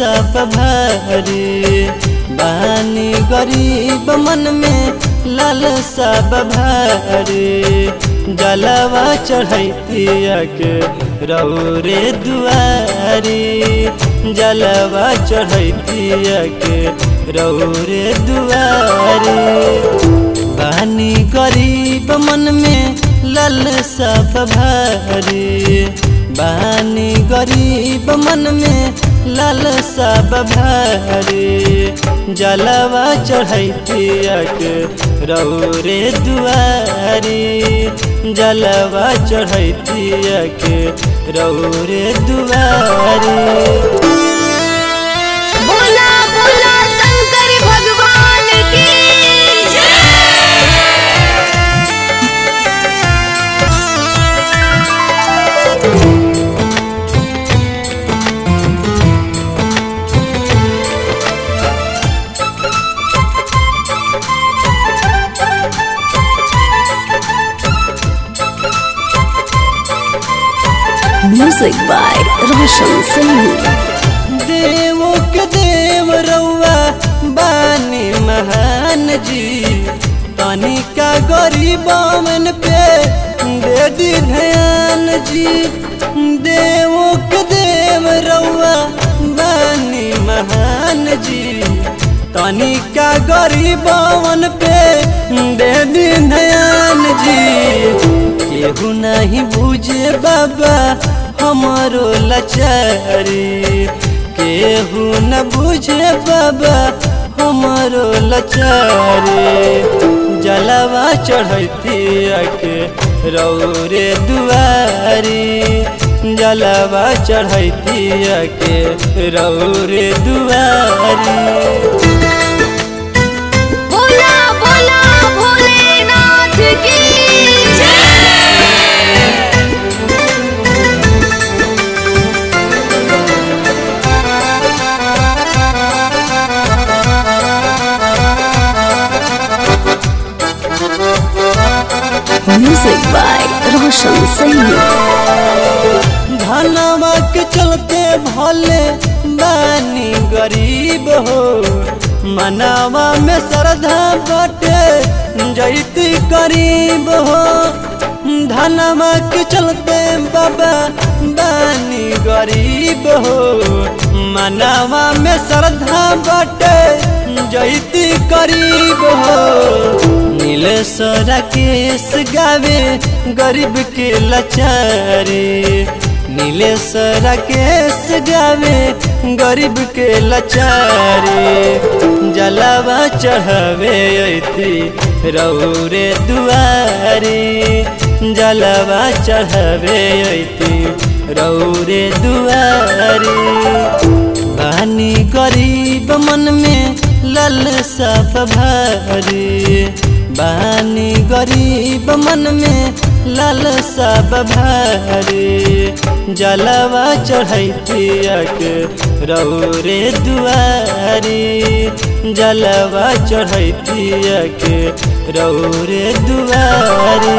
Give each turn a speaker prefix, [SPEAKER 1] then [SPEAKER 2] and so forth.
[SPEAKER 1] ललसा भरी। बानी गरीब मन में ललसा भरी। जलवा चढ़ैतिया के रौरे दुआरी। जलवा चढ़ैतिया के रौरे दुआरी। बानी गरीब मन में ललसा भरी। बानी गरीब मन में ललसा भरी जलवा चढ़ैतियक रौरे दुआरी। जलवा चढ़ैतियक रौरे दुआरी।
[SPEAKER 2] म्यूज़िक बाय रोशन सैनी
[SPEAKER 1] देवो के देव रउआ बानी महान जी। पानी तनिका गरीबन पे दे दी ध्यान जी। देवो के देव रउआ बानी महान जी। तनिका गरीबन पे दे दी ध्यान जी। केहू नहीं बुझे बाबा हमारो लाचारी केहू न बुझे बाबा, हमारो लाचारी जलवा चढ़ती के रौरे दुआरी। जलवा चढ़ती के रौरे दुआरी। धनवा के चलते भले बानी गरीब हो। मनावा में श्रद्धा बटे, जैती गरीब हो। धनवा के चलते बाबा बानी गरीब हो। मनावा में श्रद्धा बटे, जैती गरीब हो। नीलेश्वर केस गावे गरीब के लाचारी। नीलेश्वर केस गावे गरीब के लाचारी। जलवा चढ़ावे अती रौरे दुआरी। जलवा चढ़ावे अती रौरे दुआरी। बानी गरीब मन में लल ललसा भरी। बानी गरीब मन में लाल सब भारी, जलवा चढ़ैतिया के रौरे दुआरी, जलवा चढ़ैतिया के रौरे दुआरी।